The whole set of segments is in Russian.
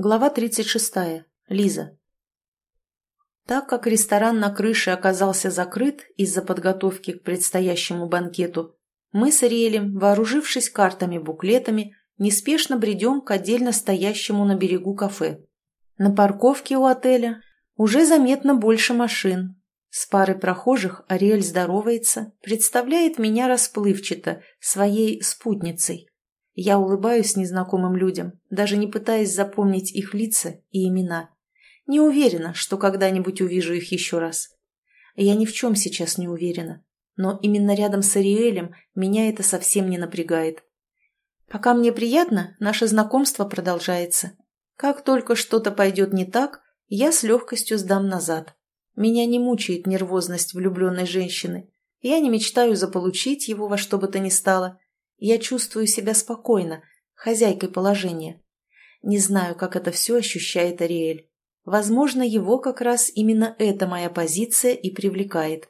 Глава 36. Лиза. Так как ресторан на крыше оказался закрыт из-за подготовки к предстоящему банкету, мы с Ариэлем, вооружившись картами-буклетами, неспешно бредем к отдельно стоящему на берегу кафе. На парковке у отеля уже заметно больше машин. С парой прохожих Ариэль здоровается, представляет меня расплывчато, своей спутницей. Я улыбаюсь незнакомым людям, даже не пытаясь запомнить их лица и имена. Не уверена, что когда-нибудь увижу их еще раз. Я ни в чем сейчас не уверена, но именно рядом с Ариэлем меня это совсем не напрягает. Пока мне приятно, наше знакомство продолжается. Как только что-то пойдет не так, я с легкостью сдам назад. Меня не мучает нервозность влюбленной женщины. Я не мечтаю заполучить его во что бы то ни стало – я чувствую себя спокойно, хозяйкой положения. Не знаю, как это все ощущает Ариэль. Возможно, его как раз именно эта моя позиция и привлекает.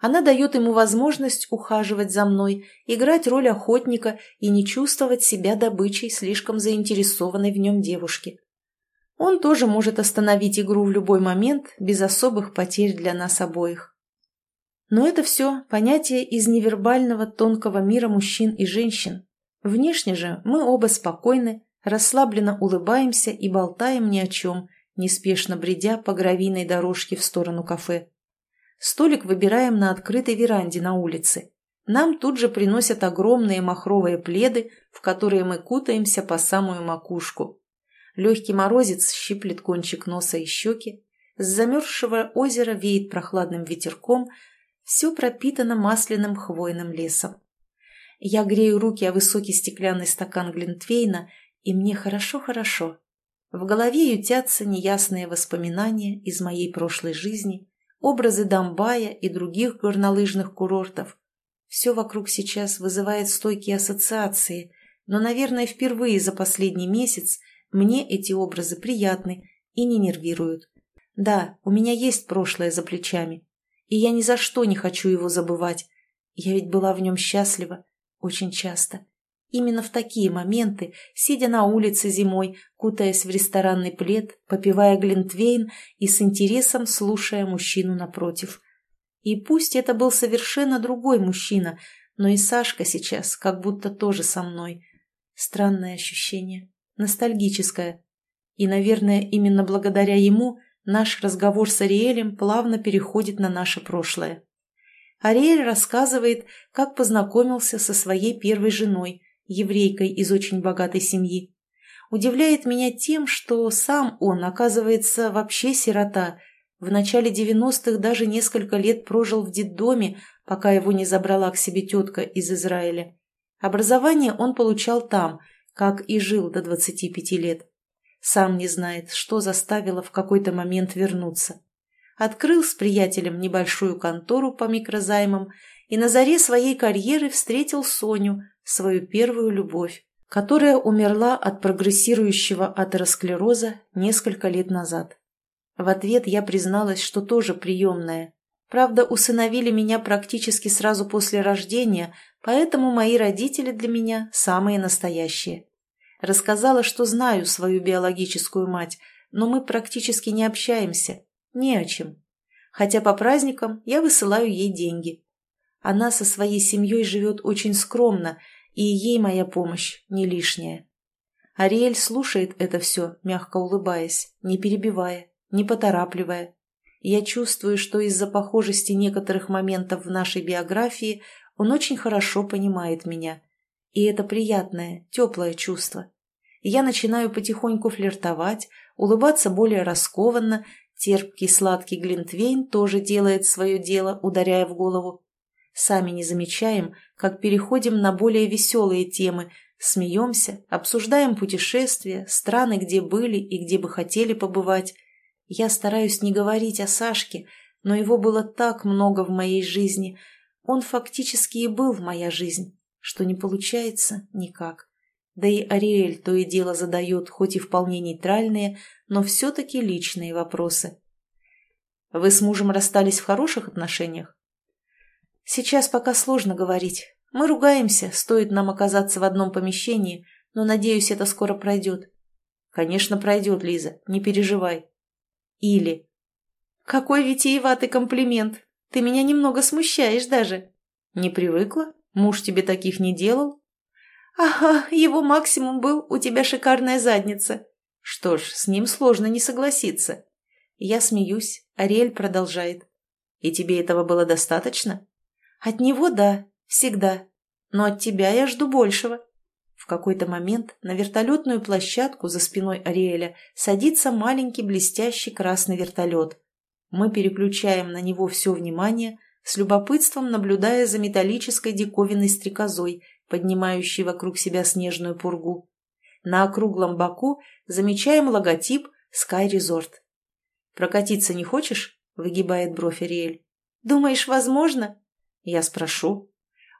Она дает ему возможность ухаживать за мной, играть роль охотника и не чувствовать себя добычей слишком заинтересованной в нем девушки. Он тоже может остановить игру в любой момент без особых потерь для нас обоих. Но это все понятие из невербального тонкого мира мужчин и женщин. Внешне же мы оба спокойны, расслабленно улыбаемся и болтаем ни о чем, неспешно бредя по гравийной дорожке в сторону кафе. Столик выбираем на открытой веранде на улице. Нам тут же приносят огромные махровые пледы, в которые мы кутаемся по самую макушку. Легкий морозец щиплет кончик носа и щеки. С замерзшего озера веет прохладным ветерком, все пропитано масляным хвойным лесом. Я грею руки о высокий стеклянный стакан Глинтвейна, и мне хорошо-хорошо. В голове ютятся неясные воспоминания из моей прошлой жизни, образы Домбая и других горнолыжных курортов. Все вокруг сейчас вызывает стойкие ассоциации, но, наверное, впервые за последний месяц мне эти образы приятны и не нервируют. Да, у меня есть прошлое за плечами, и я ни за что не хочу его забывать. Я ведь была в нем счастлива очень часто. Именно в такие моменты, сидя на улице зимой, кутаясь в ресторанный плед, попивая глинтвейн и с интересом слушая мужчину напротив. И пусть это был совершенно другой мужчина, но и Сашка сейчас как будто тоже со мной. Странное ощущение, ностальгическое. И, наверное, именно благодаря ему – Наш разговор с Ариэлем плавно переходит на наше прошлое. Ариэль рассказывает, как познакомился со своей первой женой, еврейкой из очень богатой семьи. Удивляет меня тем, что сам он, оказывается, вообще сирота. В начале 90-х даже несколько лет прожил в детдоме, пока его не забрала к себе тетка из Израиля. Образование он получал там, как и жил до 25 лет. Сам не знает, что заставило в какой-то момент вернуться. Открыл с приятелем небольшую контору по микрозаймам и на заре своей карьеры встретил Соню, свою первую любовь, которая умерла от прогрессирующего атеросклероза несколько лет назад. В ответ я призналась, что тоже приемная. Правда, усыновили меня практически сразу после рождения, поэтому мои родители для меня самые настоящие. Рассказала, что знаю свою биологическую мать, но мы практически не общаемся. Не о чем. Хотя по праздникам я высылаю ей деньги. Она со своей семьей живет очень скромно, и ей моя помощь не лишняя. Ариэль слушает это все, мягко улыбаясь, не перебивая, не поторапливая. Я чувствую, что из-за похожести некоторых моментов в нашей биографии он очень хорошо понимает меня. И это приятное, теплое чувство я начинаю потихоньку флиртовать, улыбаться более раскованно, терпкий сладкий глинтвейн тоже делает свое дело, ударяя в голову. Сами не замечаем, как переходим на более веселые темы, смеемся, обсуждаем путешествия, страны, где были и где бы хотели побывать. Я стараюсь не говорить о Сашке, но его было так много в моей жизни. Он фактически и был моя жизнь, что не получается никак. Да и Ариэль то и дело задает, хоть и вполне нейтральные, но все-таки личные вопросы. «Вы с мужем расстались в хороших отношениях?» «Сейчас пока сложно говорить. Мы ругаемся, стоит нам оказаться в одном помещении, но, надеюсь, это скоро пройдет. Конечно, пройдет, Лиза, не переживай. Или. Какой витиеватый комплимент. Ты меня немного смущаешь даже. Не привыкла? Муж тебе таких не делал? Ага, его максимум был «у тебя шикарная задница». Что ж, с ним сложно не согласиться. Я смеюсь, Ариэль продолжает. И тебе этого было достаточно? От него да, всегда. Но от тебя я жду большего. В какой-то момент на вертолетную площадку за спиной Ариэля садится маленький блестящий красный вертолет. Мы переключаем на него все внимание, с любопытством наблюдая за металлической диковинной стрекозой, поднимающей вокруг себя снежную пургу. На округлом боку замечаем логотип Sky Resort. «Прокатиться не хочешь?» – выгибает бровь Ариэль. «Думаешь, возможно?» Я спрошу.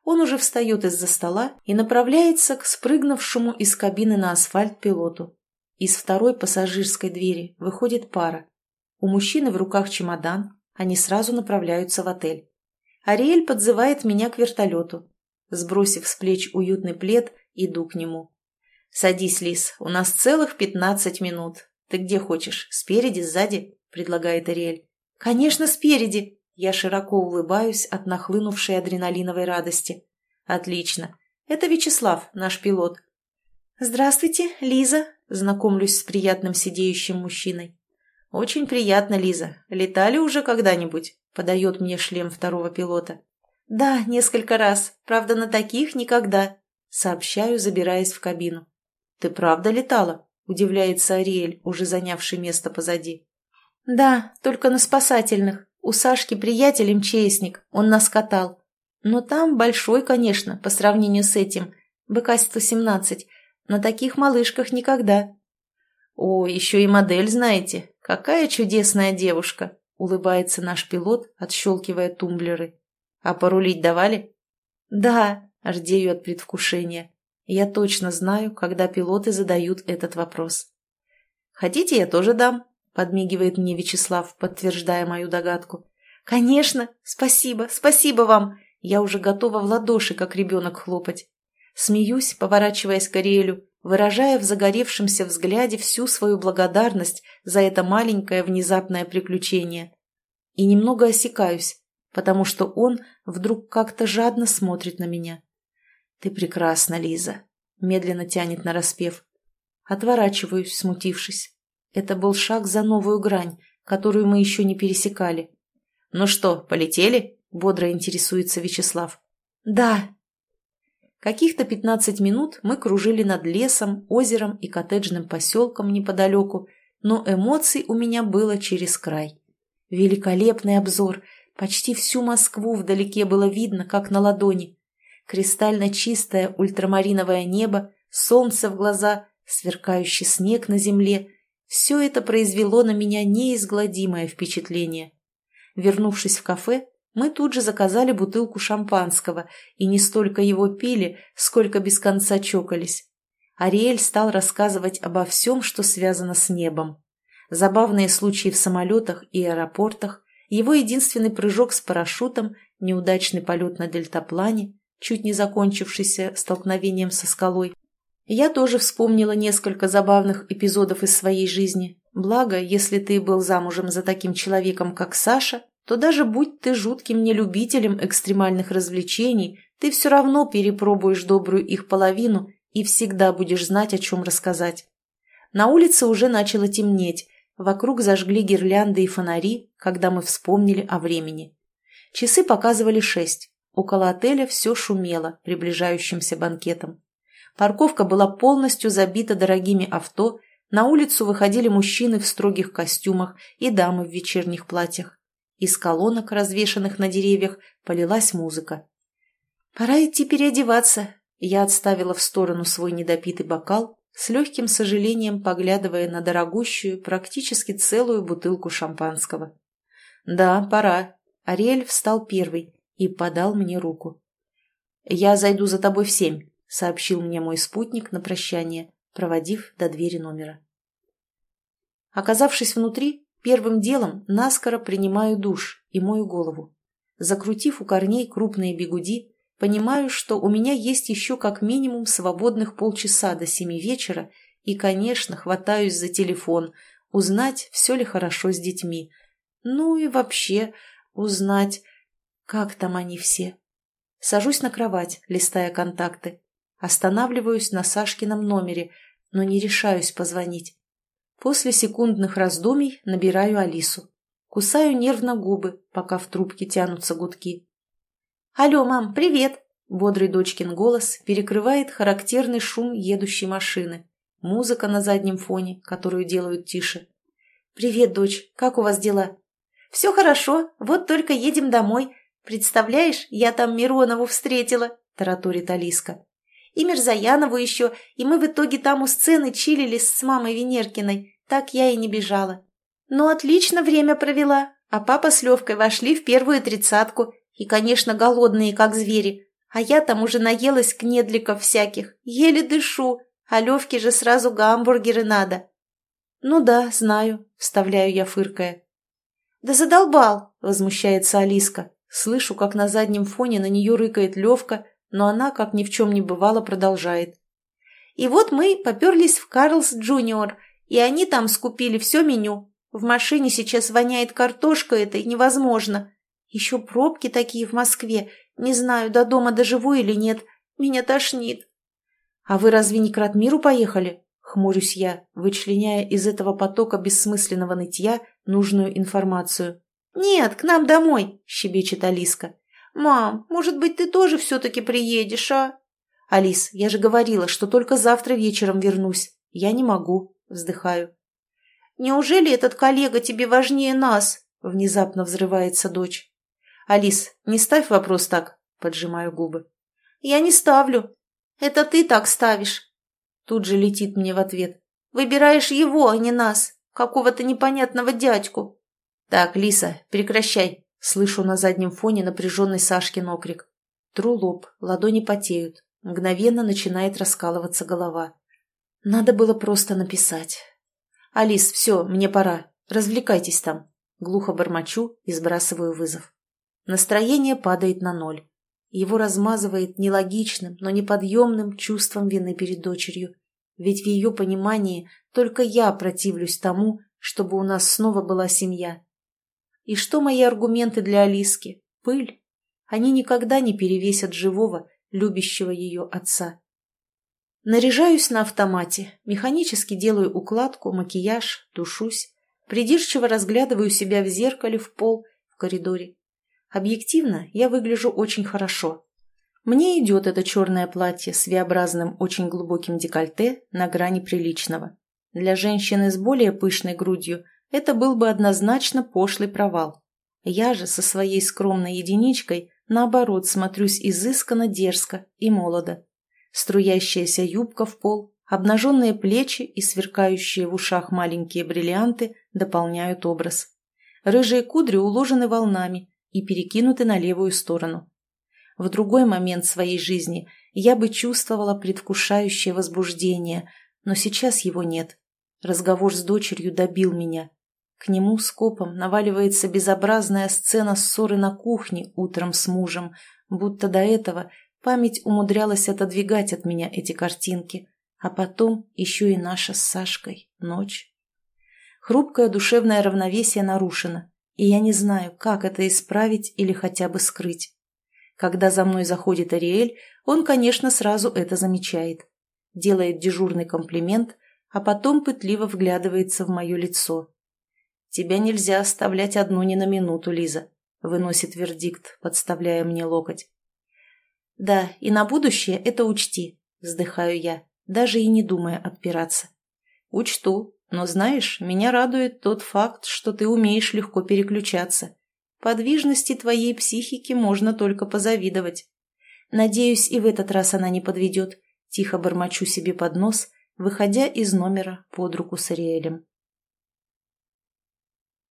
Он уже встает из-за стола и направляется к спрыгнувшему из кабины на асфальт пилоту. Из второй пассажирской двери выходит пара. У мужчины в руках чемодан, они сразу направляются в отель. Ариэль подзывает меня к вертолету. Сбросив с плеч уютный плед, иду к нему. «Садись, Лис, у нас целых пятнадцать минут. Ты где хочешь, спереди, сзади?» – предлагает Ариэль. «Конечно, спереди!» Я широко улыбаюсь от нахлынувшей адреналиновой радости. «Отлично. Это Вячеслав, наш пилот». «Здравствуйте, Лиза», – знакомлюсь с приятным сидеющим мужчиной. «Очень приятно, Лиза. Летали уже когда-нибудь?» – подает мне шлем второго пилота. «Да, несколько раз. Правда, на таких никогда», – сообщаю, забираясь в кабину. «Ты правда летала?» – удивляется Ариэль, уже занявший место позади. «Да, только на спасательных. У Сашки приятель МЧСник, он нас катал. Но там большой, конечно, по сравнению с этим, БК-117. На таких малышках никогда. О, еще и модель знаете. Какая чудесная девушка, улыбается наш пилот, отщелкивая тумблеры. А порулить давали? Да, рдею от предвкушения. Я точно знаю, когда пилоты задают этот вопрос. Хотите, я тоже дам? — подмигивает мне Вячеслав, подтверждая мою догадку. «Конечно! Спасибо! Спасибо вам! Я уже готова в ладоши, как ребенок, хлопать. Смеюсь, поворачиваясь к Ариэлю, выражая в загоревшемся взгляде всю свою благодарность за это маленькое внезапное приключение. И немного осекаюсь, потому что он вдруг как-то жадно смотрит на меня. «Ты прекрасна, Лиза», — медленно тянет на распев. Отворачиваюсь, смутившись. Это был шаг за новую грань, которую мы еще не пересекали. «Ну что, полетели?» – бодро интересуется Вячеслав. «Да». Каких-то пятнадцать минут мы кружили над лесом, озером и коттеджным поселком неподалеку, но эмоций у меня было через край. Великолепный обзор. Почти всю Москву вдалеке было видно, как на ладони. Кристально чистое ультрамариновое небо, солнце в глаза, сверкающий снег на земле – все это произвело на меня неизгладимое впечатление. Вернувшись в кафе, мы тут же заказали бутылку шампанского и не столько его пили, сколько без конца чокались. Ариэль стал рассказывать обо всем, что связано с небом. Забавные случаи в самолетах и аэропортах, его единственный прыжок с парашютом, неудачный полет на дельтаплане, чуть не закончившийся столкновением со скалой, я тоже вспомнила несколько забавных эпизодов из своей жизни. Благо, если ты был замужем за таким человеком, как Саша, то даже будь ты жутким нелюбителем экстремальных развлечений, ты все равно перепробуешь добрую их половину и всегда будешь знать, о чем рассказать. На улице уже начало темнеть, вокруг зажгли гирлянды и фонари, когда мы вспомнили о времени. Часы показывали шесть. Около отеля все шумело приближающимся банкетом. Парковка была полностью забита дорогими авто, на улицу выходили мужчины в строгих костюмах и дамы в вечерних платьях. Из колонок, развешанных на деревьях, полилась музыка. «Пора идти переодеваться», — я отставила в сторону свой недопитый бокал, с легким сожалением поглядывая на дорогущую, практически целую бутылку шампанского. «Да, пора». Ариэль встал первый и подал мне руку. «Я зайду за тобой в семь» сообщил мне мой спутник на прощание, проводив до двери номера. Оказавшись внутри, первым делом наскоро принимаю душ и мою голову. Закрутив у корней крупные бегуди, понимаю, что у меня есть еще как минимум свободных полчаса до семи вечера, И, конечно, хватаюсь за телефон, узнать, все ли хорошо с детьми. Ну и вообще узнать, как там они все. Сажусь на кровать, листая контакты. Останавливаюсь на Сашкином номере, но не решаюсь позвонить. После секундных раздумий набираю Алису. Кусаю нервно губы, пока в трубке тянутся гудки. «Алло, мам, привет!» Бодрый дочкин голос перекрывает характерный шум едущей машины. Музыка на заднем фоне, которую делают тише. «Привет, дочь, как у вас дела?» «Все хорошо, вот только едем домой. Представляешь, я там Миронову встретила», – тараторит Алиска. «И Мирзаянову еще, и мы в итоге там у сцены чилились с мамой Венеркиной. Так я и не бежала. Но отлично время провела, а папа с Левкой вошли в первую тридцатку. И, конечно, голодные, как звери. А я там уже наелась кнедликов всяких, еле дышу, а Левке же сразу гамбургеры надо. «Ну да, знаю», — вставляю я, фыркая. «Да задолбал!» — возмущается Алиска. Слышу, как на заднем фоне на нее рыкает Левка, но она, как ни в чем не бывало, продолжает. «И вот мы поперлись в Карлс Джуниор, и они там скупили все меню. В машине сейчас воняет картошка этой невозможно. Еще пробки такие в Москве. Не знаю, до дома доживу или нет. Меня тошнит. А вы разве не к Ратмиру поехали? Хмурюсь я, вычленяя из этого потока бессмысленного нытья нужную информацию. «Нет, к нам домой!» – щебечет Алиска. «Мам, может быть, ты тоже все-таки приедешь, а?» «Алис, я же говорила, что только завтра вечером вернусь. Я не могу», – вздыхаю. «Неужели этот коллега тебе важнее нас?» – внезапно взрывается дочь. «Алис, не ставь вопрос так», – поджимаю губы. «Я не ставлю. Это ты так ставишь». Тут же летит мне в ответ. «Выбираешь его, а не нас, какого-то непонятного дядьку». «Так, Лиса, прекращай», – слышу на заднем фоне напряженный Сашкин окрик. Тру лоб, ладони потеют. Мгновенно начинает раскалываться голова. Надо было просто написать. «Алис, все, мне пора. Развлекайтесь там». Глухо бормочу и сбрасываю вызов. Настроение падает на ноль. Его размазывает нелогичным, но неподъемным чувством вины перед дочерью. Ведь в ее понимании только я противлюсь тому, чтобы у нас снова была семья. И что мои аргументы для Алиски? Пыль. Они никогда не перевесят живого, любящего ее отца. Наряжаюсь на автомате, механически делаю укладку, макияж, тушусь, придирчиво разглядываю себя в зеркале в пол в коридоре. Объективно я выгляжу очень хорошо. Мне идет это черное платье с V-образным очень глубоким декольте на грани приличного. Для женщины с более пышной грудью это был бы однозначно пошлый провал. Я же со своей скромной единичкой, наоборот, смотрюсь изысканно дерзко и молодо. Струящаяся юбка в пол, обнаженные плечи и сверкающие в ушах маленькие бриллианты дополняют образ. Рыжие кудри уложены волнами, и перекинуты на левую сторону. В другой момент своей жизни я бы чувствовала предвкушающее возбуждение, но сейчас его нет. Разговор с дочерью добил меня. К нему скопом наваливается безобразная сцена ссоры на кухне утром с мужем, будто до этого память умудрялась отодвигать от меня эти картинки, а потом еще и наша с Сашкой ночь. Хрупкое душевное равновесие нарушено и я не знаю, как это исправить или хотя бы скрыть. Когда за мной заходит Ариэль, он, конечно, сразу это замечает. Делает дежурный комплимент, а потом пытливо вглядывается в мое лицо. «Тебя нельзя оставлять одну ни на минуту, Лиза», — выносит вердикт, подставляя мне локоть. «Да, и на будущее это учти», — вздыхаю я, даже и не думая отпираться. «Учту», но знаешь, меня радует тот факт, что ты умеешь легко переключаться. Подвижности твоей психики можно только позавидовать. Надеюсь, и в этот раз она не подведет. Тихо бормочу себе под нос, выходя из номера под руку с Ариэлем.